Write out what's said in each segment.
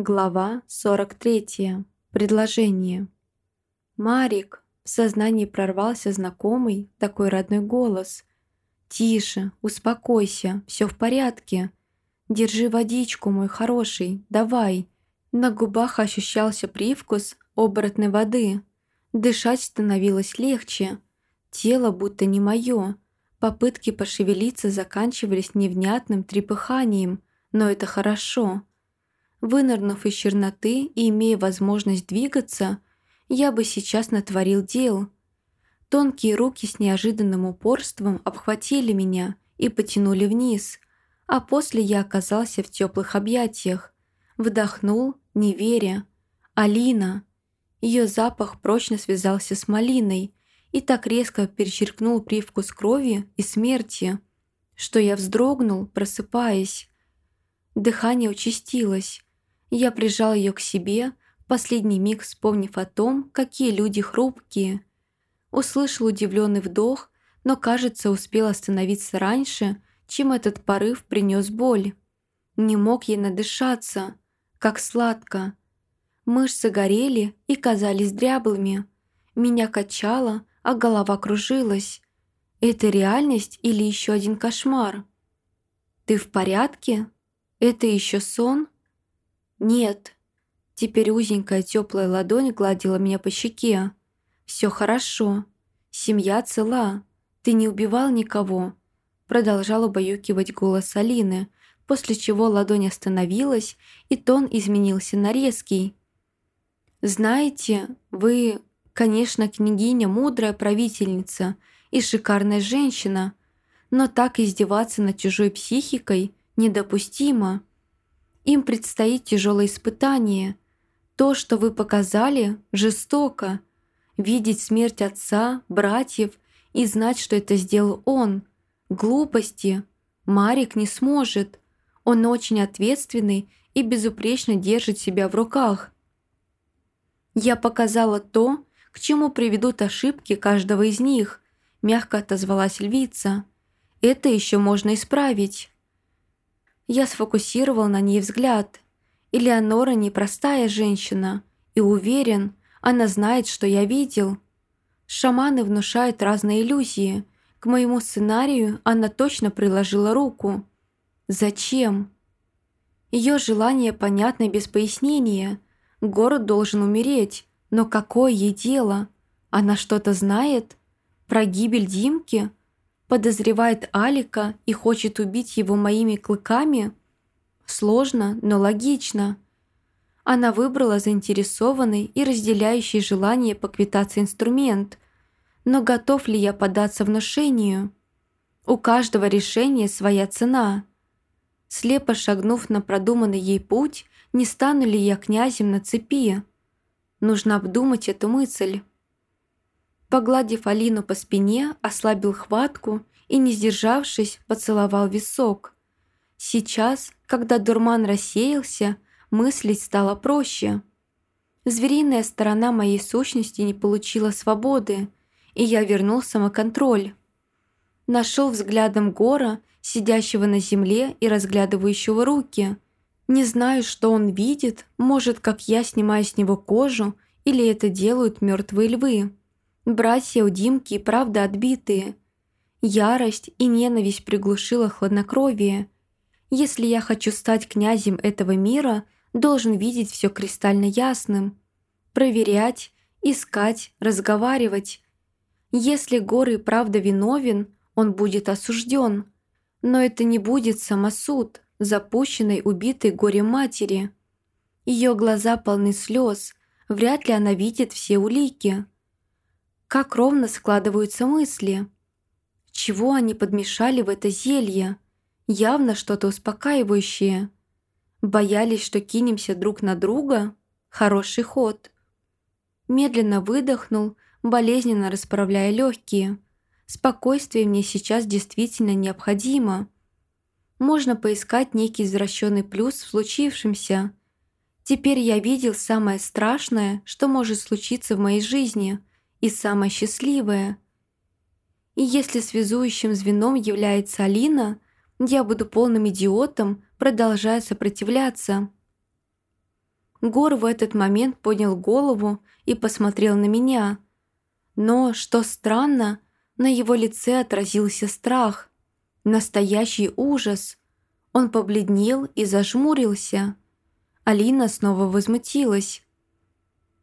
Глава 43. Предложение. «Марик!» В сознании прорвался знакомый, такой родной голос. «Тише, успокойся, все в порядке. Держи водичку, мой хороший, давай». На губах ощущался привкус оборотной воды. Дышать становилось легче. Тело будто не мое. Попытки пошевелиться заканчивались невнятным трепыханием, но это хорошо. Вынырнув из черноты и имея возможность двигаться, я бы сейчас натворил дел. Тонкие руки с неожиданным упорством обхватили меня и потянули вниз, а после я оказался в теплых объятиях. Вдохнул, не веря. «Алина!» Ее запах прочно связался с малиной и так резко перечеркнул привкус крови и смерти, что я вздрогнул, просыпаясь. Дыхание участилось. Я прижал ее к себе, в последний миг вспомнив о том, какие люди хрупкие. Услышал удивленный вдох, но, кажется, успел остановиться раньше, чем этот порыв принес боль. Не мог ей надышаться, как сладко. Мышцы горели и казались дряблыми. Меня качало, а голова кружилась. Это реальность или еще один кошмар? «Ты в порядке? Это еще сон?» «Нет». Теперь узенькая теплая ладонь гладила меня по щеке. «Все хорошо. Семья цела. Ты не убивал никого». Продолжал убаюкивать голос Алины, после чего ладонь остановилась, и тон изменился на резкий. «Знаете, вы, конечно, княгиня мудрая правительница и шикарная женщина, но так издеваться над чужой психикой недопустимо». Им предстоит тяжелое испытание. То, что вы показали, жестоко. Видеть смерть отца, братьев и знать, что это сделал он. Глупости. Марик не сможет. Он очень ответственный и безупречно держит себя в руках. Я показала то, к чему приведут ошибки каждого из них, мягко отозвалась львица. Это еще можно исправить. Я сфокусировал на ней взгляд. Элеонора непростая женщина, и уверен, она знает, что я видел. Шаманы внушают разные иллюзии. К моему сценарию она точно приложила руку. Зачем? Ее желание понятно без пояснения. Город должен умереть, но какое ей дело? Она что-то знает? Про гибель Димки? Подозревает Алика и хочет убить его моими клыками? Сложно, но логично. Она выбрала заинтересованный и разделяющий желание поквитаться инструмент. Но готов ли я податься внушению? У каждого решения своя цена. Слепо шагнув на продуманный ей путь, не стану ли я князем на цепи? Нужно обдумать эту мысль. Погладив Алину по спине, ослабил хватку и, не сдержавшись, поцеловал висок. Сейчас, когда дурман рассеялся, мыслить стало проще. Звериная сторона моей сущности не получила свободы, и я вернул самоконтроль. Нашел взглядом Гора, сидящего на земле и разглядывающего руки. Не знаю, что он видит, может, как я снимаю с него кожу, или это делают мертвые львы. Братья у Димки и правда отбитые. Ярость и ненависть приглушила хладнокровие. Если я хочу стать князем этого мира, должен видеть все кристально ясным. Проверять, искать, разговаривать. Если Горы правда виновен, он будет осужден. Но это не будет самосуд, запущенной убитой горем матери. Ее глаза полны слез, вряд ли она видит все улики. Как ровно складываются мысли. Чего они подмешали в это зелье? Явно что-то успокаивающее. Боялись, что кинемся друг на друга? Хороший ход. Медленно выдохнул, болезненно расправляя легкие. Спокойствие мне сейчас действительно необходимо. Можно поискать некий извращенный плюс в случившемся. Теперь я видел самое страшное, что может случиться в моей жизни – и самое счастливое. И если связующим звеном является Алина, я буду полным идиотом, продолжая сопротивляться. Гор в этот момент поднял голову и посмотрел на меня. Но, что странно, на его лице отразился страх. Настоящий ужас. Он побледнел и зажмурился. Алина снова возмутилась.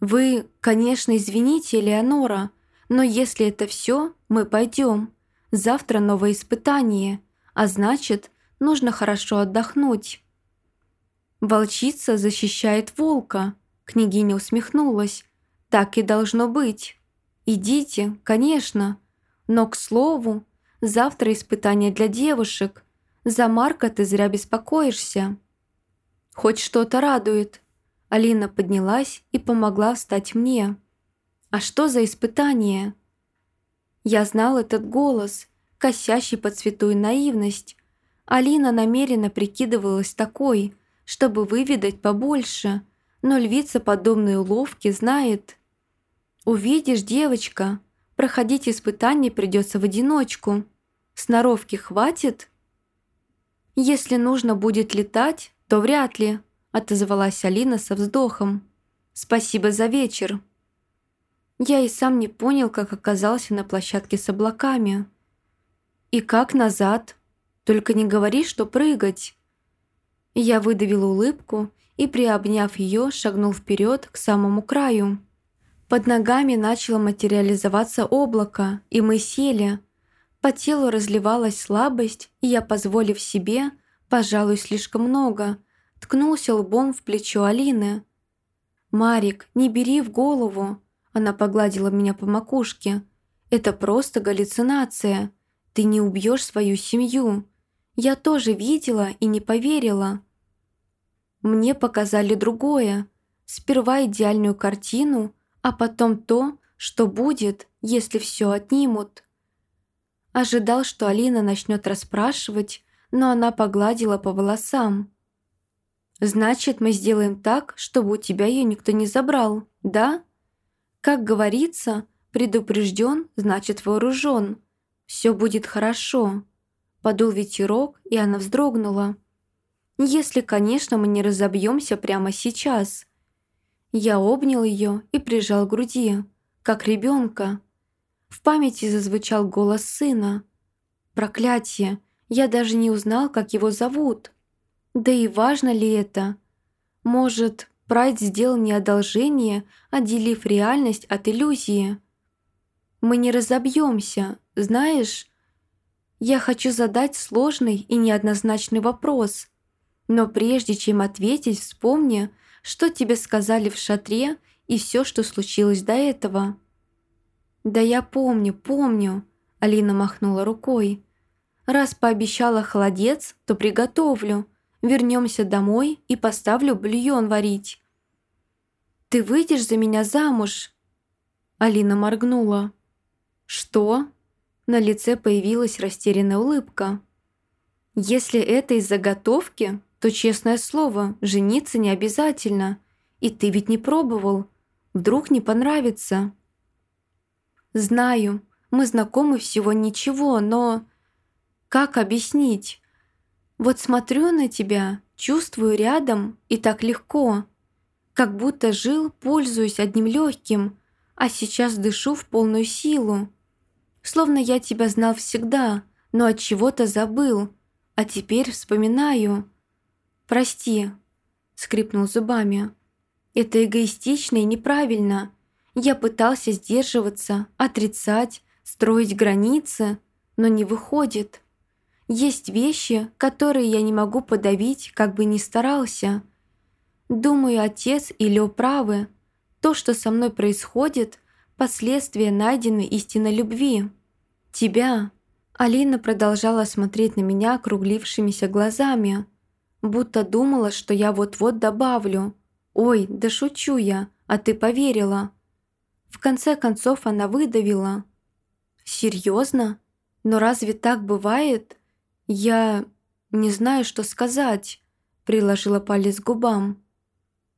«Вы, конечно, извините, Леонора, но если это все, мы пойдем. Завтра новое испытание, а значит, нужно хорошо отдохнуть». «Волчица защищает волка», — княгиня усмехнулась. «Так и должно быть. Идите, конечно. Но, к слову, завтра испытание для девушек. За Марка ты зря беспокоишься». «Хоть что-то радует». Алина поднялась и помогла встать мне. «А что за испытание?» Я знал этот голос, косящий под святую наивность. Алина намеренно прикидывалась такой, чтобы выведать побольше, но львица подобные уловки знает. «Увидишь, девочка, проходить испытание придется в одиночку. Сноровки хватит?» «Если нужно будет летать, то вряд ли», отозвалась Алина со вздохом. «Спасибо за вечер». Я и сам не понял, как оказался на площадке с облаками. «И как назад? Только не говори, что прыгать». Я выдавила улыбку и, приобняв ее, шагнул вперед к самому краю. Под ногами начало материализоваться облако, и мы сели. По телу разливалась слабость, и я, позволив себе, пожалуй, слишком много, ткнулся лбом в плечо Алины. «Марик, не бери в голову!» Она погладила меня по макушке. «Это просто галлюцинация. Ты не убьешь свою семью. Я тоже видела и не поверила. Мне показали другое. Сперва идеальную картину, а потом то, что будет, если все отнимут. Ожидал, что Алина начнет расспрашивать, но она погладила по волосам. «Значит, мы сделаем так, чтобы у тебя ее никто не забрал, да?» «Как говорится, предупрежден, значит вооружен. Все будет хорошо». Подул ветерок, и она вздрогнула. Если, конечно, мы не разобьемся прямо сейчас. Я обнял ее и прижал к груди, как ребенка. В памяти зазвучал голос сына. Проклятие! Я даже не узнал, как его зовут. Да и важно ли это? Может, Прайд сделал мне одолжение, отделив реальность от иллюзии? Мы не разобьемся, знаешь? Я хочу задать сложный и неоднозначный вопрос – но прежде чем ответить, вспомни, что тебе сказали в шатре и все, что случилось до этого». «Да я помню, помню», — Алина махнула рукой. «Раз пообещала холодец, то приготовлю. Вернемся домой и поставлю бульон варить». «Ты выйдешь за меня замуж?» Алина моргнула. «Что?» На лице появилась растерянная улыбка. «Если это из заготовки, то, честное слово, жениться не обязательно. И ты ведь не пробовал. Вдруг не понравится. Знаю, мы знакомы всего ничего, но... Как объяснить? Вот смотрю на тебя, чувствую рядом и так легко. Как будто жил, пользуюсь одним легким, а сейчас дышу в полную силу. Словно я тебя знал всегда, но от чего-то забыл, а теперь вспоминаю. «Прости», — скрипнул зубами. «Это эгоистично и неправильно. Я пытался сдерживаться, отрицать, строить границы, но не выходит. Есть вещи, которые я не могу подавить, как бы ни старался. Думаю, отец и Лё правы. То, что со мной происходит, последствия найденной истинной любви. Тебя». Алина продолжала смотреть на меня округлившимися глазами, будто думала, что я вот-вот добавлю. «Ой, да шучу я, а ты поверила». В конце концов она выдавила. «Серьезно? Но разве так бывает? Я не знаю, что сказать», приложила палец к губам.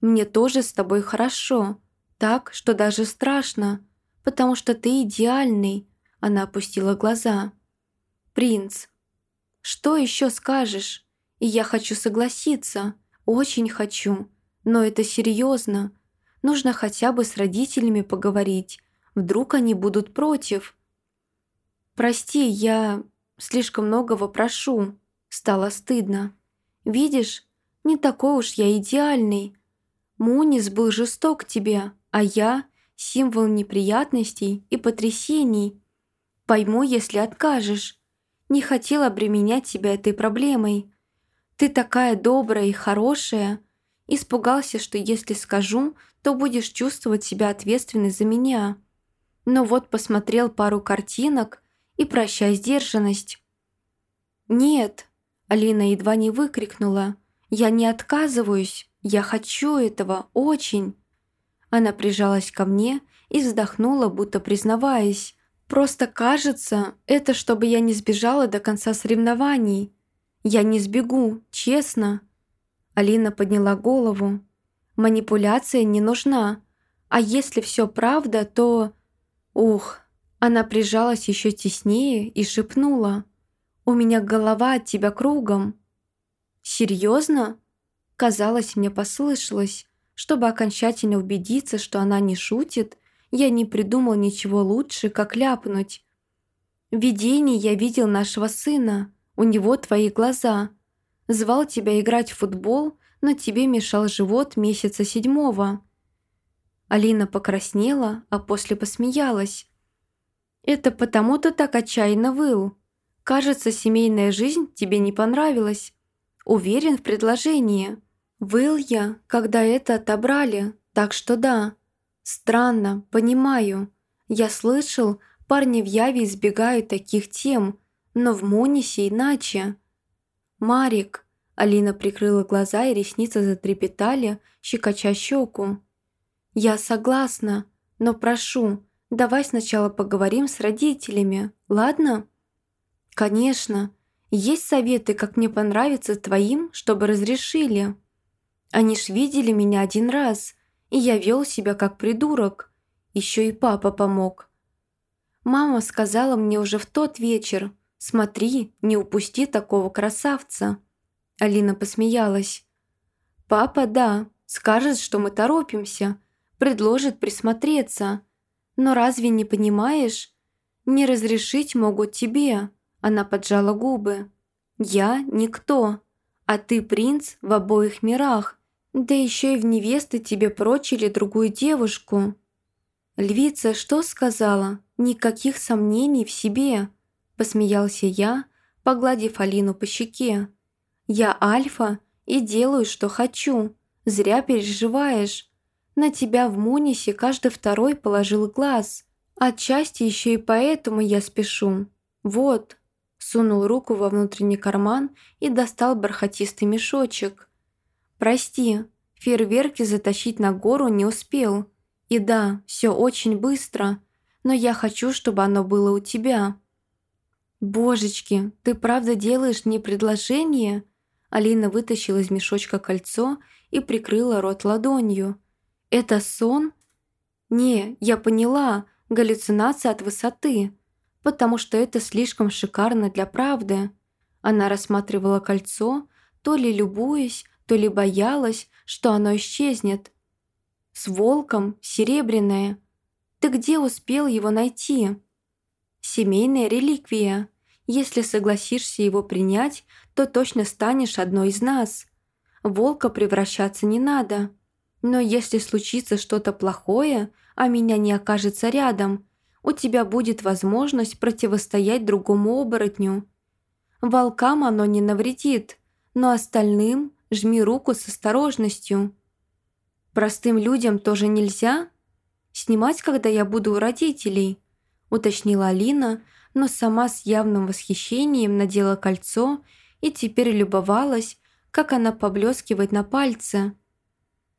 «Мне тоже с тобой хорошо, так, что даже страшно, потому что ты идеальный», она опустила глаза. «Принц, что еще скажешь?» И я хочу согласиться, очень хочу, Но это серьезно. Нужно хотя бы с родителями поговорить. Вдруг они будут против. Прости, я слишком многого прошу. Стало стыдно. Видишь, не такой уж я идеальный. Мунис был жесток к тебе, а я — символ неприятностей и потрясений. Пойму, если откажешь. Не хотела обременять тебя этой проблемой. Ты такая добрая и хорошая. Испугался, что если скажу, то будешь чувствовать себя ответственной за меня. Но вот посмотрел пару картинок и прощай сдержанность. «Нет», — Алина едва не выкрикнула, — «я не отказываюсь, я хочу этого, очень». Она прижалась ко мне и вздохнула, будто признаваясь. «Просто кажется, это чтобы я не сбежала до конца соревнований. Я не сбегу, честно». Алина подняла голову. «Манипуляция не нужна. А если все правда, то...» «Ух!» Она прижалась еще теснее и шепнула. «У меня голова от тебя кругом». «Серьезно?» Казалось, мне послышалось. Чтобы окончательно убедиться, что она не шутит, я не придумал ничего лучше, как ляпнуть. В видении я видел нашего сына, у него твои глаза. Звал тебя играть в футбол, но тебе мешал живот месяца седьмого». Алина покраснела, а после посмеялась. «Это потому ты так отчаянно выл. Кажется, семейная жизнь тебе не понравилась. Уверен в предложении». Выл я, когда это отобрали, так что да. Странно, понимаю. Я слышал, парни в Яве избегают таких тем, но в Монисе иначе. «Марик», — Алина прикрыла глаза и ресницы затрепетали, щекоча щеку. «Я согласна, но прошу, давай сначала поговорим с родителями, ладно?» «Конечно. Есть советы, как мне понравится твоим, чтобы разрешили?» Они ж видели меня один раз, и я вел себя как придурок. Еще и папа помог. Мама сказала мне уже в тот вечер, «Смотри, не упусти такого красавца». Алина посмеялась. «Папа, да, скажет, что мы торопимся, предложит присмотреться. Но разве не понимаешь? Не разрешить могут тебе». Она поджала губы. «Я никто, а ты принц в обоих мирах. Да еще и в невесты тебе прочили другую девушку. Львица что сказала? Никаких сомнений в себе. Посмеялся я, погладив Алину по щеке. Я альфа и делаю, что хочу. Зря переживаешь. На тебя в Мунисе каждый второй положил глаз. Отчасти еще и поэтому я спешу. Вот. Сунул руку во внутренний карман и достал бархатистый мешочек. «Прости, фейерверки затащить на гору не успел. И да, все очень быстро, но я хочу, чтобы оно было у тебя». «Божечки, ты правда делаешь мне предложение?» Алина вытащила из мешочка кольцо и прикрыла рот ладонью. «Это сон?» «Не, я поняла, галлюцинация от высоты, потому что это слишком шикарно для правды». Она рассматривала кольцо, то ли любуясь, то ли боялась, что оно исчезнет. С волком, серебряное. Ты где успел его найти? Семейная реликвия. Если согласишься его принять, то точно станешь одной из нас. Волка превращаться не надо. Но если случится что-то плохое, а меня не окажется рядом, у тебя будет возможность противостоять другому оборотню. Волкам оно не навредит, но остальным жми руку с осторожностью. Простым людям тоже нельзя? Снимать, когда я буду у родителей?» уточнила Алина, но сама с явным восхищением надела кольцо и теперь любовалась, как она поблескивает на пальце.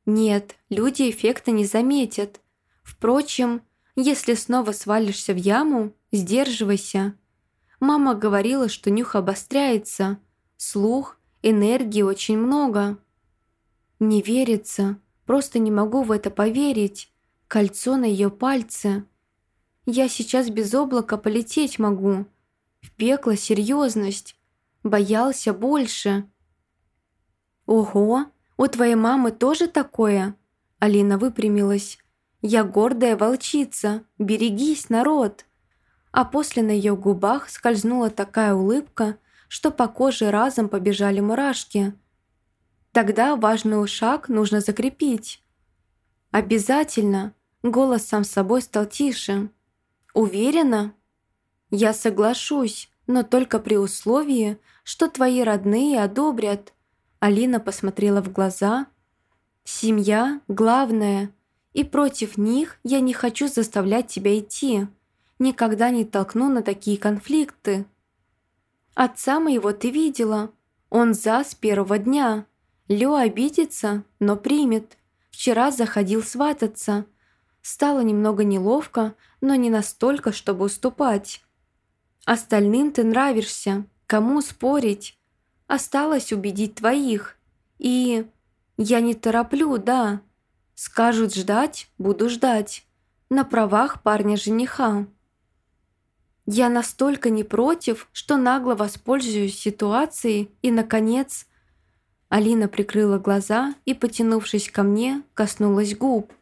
«Нет, люди эффекта не заметят. Впрочем, если снова свалишься в яму, сдерживайся. Мама говорила, что нюх обостряется, слух Энергии очень много. Не верится, просто не могу в это поверить. Кольцо на ее пальце. Я сейчас без облака полететь могу. В пекло серьезность. Боялся больше. Ого, «У твоей мамы тоже такое?» Алина выпрямилась. «Я гордая волчица. Берегись, народ!» А после на ее губах скользнула такая улыбка, что по коже разом побежали мурашки. Тогда важный шаг нужно закрепить. «Обязательно!» Голос сам собой стал тише. «Уверена?» «Я соглашусь, но только при условии, что твои родные одобрят». Алина посмотрела в глаза. «Семья – главное, и против них я не хочу заставлять тебя идти. Никогда не толкну на такие конфликты». «Отца моего ты видела. Он за с первого дня. Лё обидится, но примет. Вчера заходил свататься. Стало немного неловко, но не настолько, чтобы уступать. Остальным ты нравишься, кому спорить? Осталось убедить твоих. И я не тороплю, да. Скажут ждать, буду ждать. На правах парня-жениха. Я настолько не против, что нагло воспользуюсь ситуацией и, наконец... Алина прикрыла глаза и, потянувшись ко мне, коснулась губ.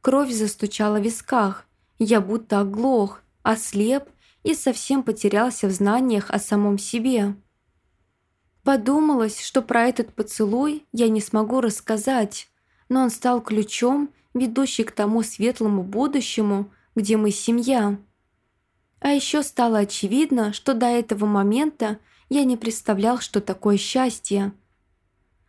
Кровь застучала в висках. Я будто оглох, ослеп и совсем потерялся в знаниях о самом себе. Подумалось, что про этот поцелуй я не смогу рассказать, но он стал ключом, ведущий к тому светлому будущему, где мы семья. А еще стало очевидно, что до этого момента я не представлял, что такое счастье.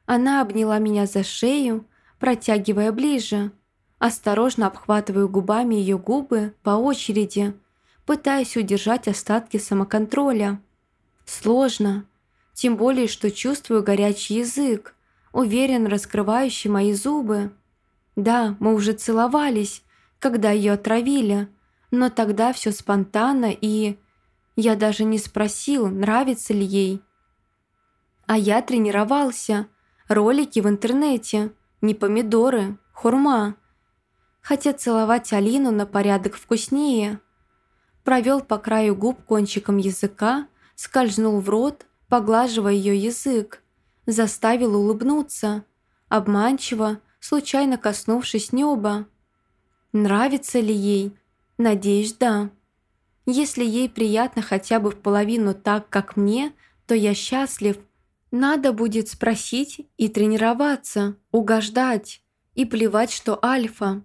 Она обняла меня за шею, протягивая ближе. Осторожно обхватываю губами ее губы по очереди, пытаясь удержать остатки самоконтроля. Сложно, тем более, что чувствую горячий язык, уверен раскрывающий мои зубы. Да, мы уже целовались, когда ее отравили, но тогда все спонтанно и... Я даже не спросил, нравится ли ей. А я тренировался. Ролики в интернете. Не помидоры, хурма. Хотя целовать Алину на порядок вкуснее – провел по краю губ кончиком языка, скользнул в рот, поглаживая ее язык, заставил улыбнуться, обманчиво, случайно коснувшись неба. Нравится ли ей? Надеюсь, да. Если ей приятно хотя бы в половину так, как мне, то я счастлив. Надо будет спросить и тренироваться, угождать. И плевать, что альфа.